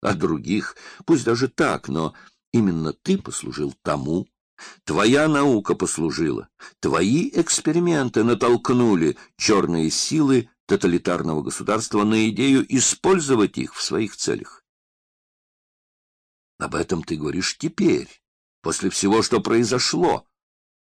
о других, пусть даже так, но именно ты послужил тому, твоя наука послужила, твои эксперименты натолкнули черные силы тоталитарного государства на идею использовать их в своих целях. Об этом ты говоришь теперь, после всего, что произошло.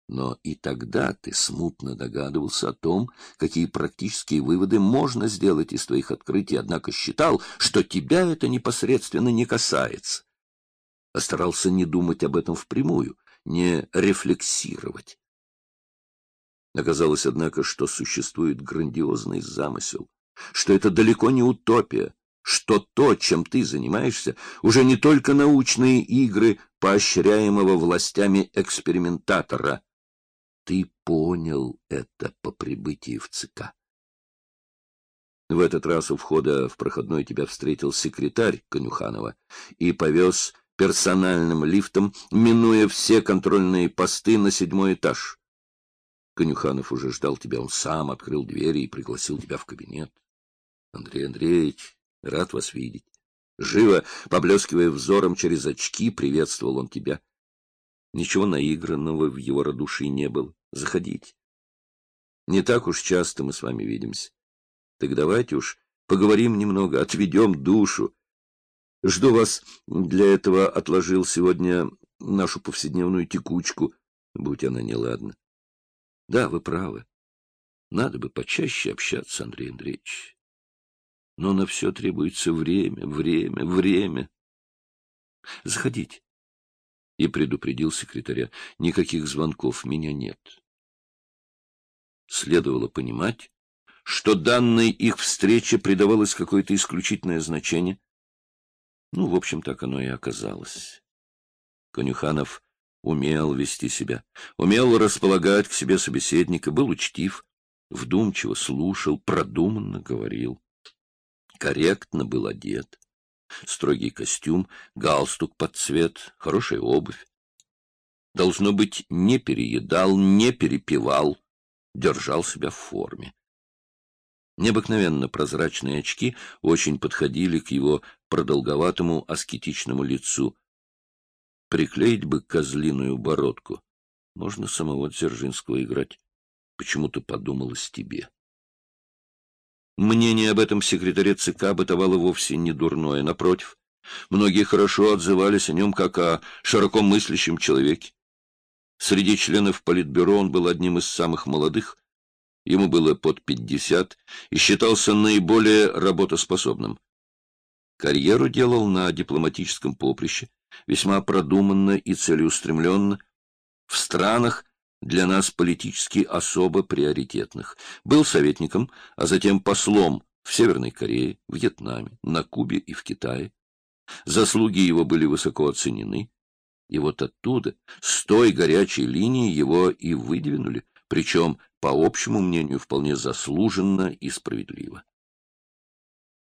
Но и тогда ты смутно догадывался о том, какие практические выводы можно сделать из твоих открытий, однако считал, что тебя это непосредственно не касается. А старался не думать об этом впрямую, не рефлексировать. Оказалось, однако, что существует грандиозный замысел, что это далеко не утопия, что то, чем ты занимаешься, уже не только научные игры поощряемого властями экспериментатора. Ты понял это по прибытии в ЦК. В этот раз у входа в проходной тебя встретил секретарь Конюханова и повез персональным лифтом, минуя все контрольные посты на седьмой этаж. Конюханов уже ждал тебя, он сам открыл двери и пригласил тебя в кабинет. Андрей Андреевич, Рад вас видеть. Живо, поблескивая взором через очки, приветствовал он тебя. Ничего наигранного в его радушии не было. Заходите. Не так уж часто мы с вами видимся. Так давайте уж поговорим немного, отведем душу. Жду вас. Для этого отложил сегодня нашу повседневную текучку, будь она неладна. Да, вы правы. Надо бы почаще общаться, Андрей Андреевич. Но на все требуется время, время, время. Заходите. И предупредил секретаря. Никаких звонков, меня нет. Следовало понимать, что данной их встрече придавалось какое-то исключительное значение. Ну, в общем, так оно и оказалось. Конюханов умел вести себя, умел располагать к себе собеседника, был учтив, вдумчиво слушал, продуманно говорил корректно был одет. Строгий костюм, галстук под цвет, хорошая обувь. Должно быть, не переедал, не перепивал, держал себя в форме. Необыкновенно прозрачные очки очень подходили к его продолговатому аскетичному лицу. Приклеить бы козлиную бородку. Можно самого Дзержинского играть. Почему-то подумалось тебе. Мнение об этом секретаре ЦК бытовало вовсе не дурное, напротив. Многие хорошо отзывались о нем как о широко мыслящем человеке. Среди членов Политбюро он был одним из самых молодых, ему было под пятьдесят, и считался наиболее работоспособным. Карьеру делал на дипломатическом поприще, весьма продуманно и целеустремленно, в странах, для нас политически особо приоритетных. Был советником, а затем послом в Северной Корее, Вьетнаме, на Кубе и в Китае. Заслуги его были высоко оценены. И вот оттуда, с той горячей линии, его и выдвинули, причем, по общему мнению, вполне заслуженно и справедливо.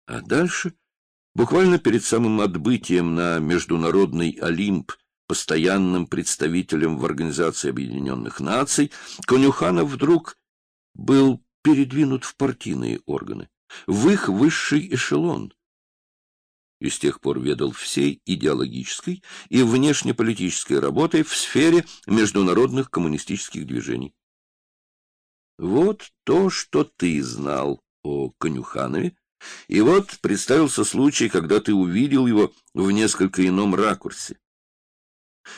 А дальше, буквально перед самым отбытием на Международный Олимп постоянным представителем в Организации Объединенных Наций, Конюханов вдруг был передвинут в партийные органы, в их высший эшелон. И с тех пор ведал всей идеологической и внешнеполитической работой в сфере международных коммунистических движений. Вот то, что ты знал о Конюханове, и вот представился случай, когда ты увидел его в несколько ином ракурсе.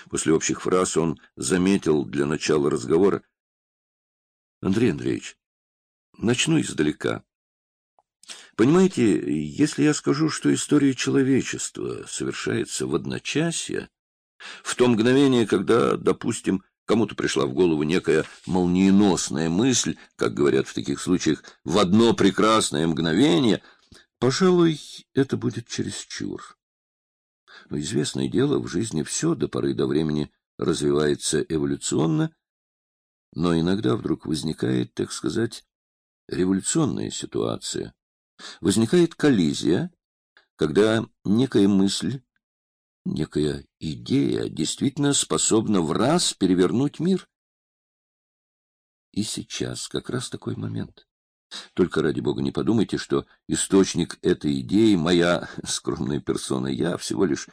После общих фраз он заметил для начала разговора. — Андрей Андреевич, начну издалека. Понимаете, если я скажу, что история человечества совершается в одночасье, в то мгновение, когда, допустим, кому-то пришла в голову некая молниеносная мысль, как говорят в таких случаях, в одно прекрасное мгновение, пожалуй, это будет чересчур. Но известное дело, в жизни все до поры до времени развивается эволюционно, но иногда вдруг возникает, так сказать, революционная ситуация. Возникает коллизия, когда некая мысль, некая идея действительно способна в раз перевернуть мир. И сейчас как раз такой момент. Только ради бога не подумайте, что источник этой идеи — моя скромная персона. Я всего лишь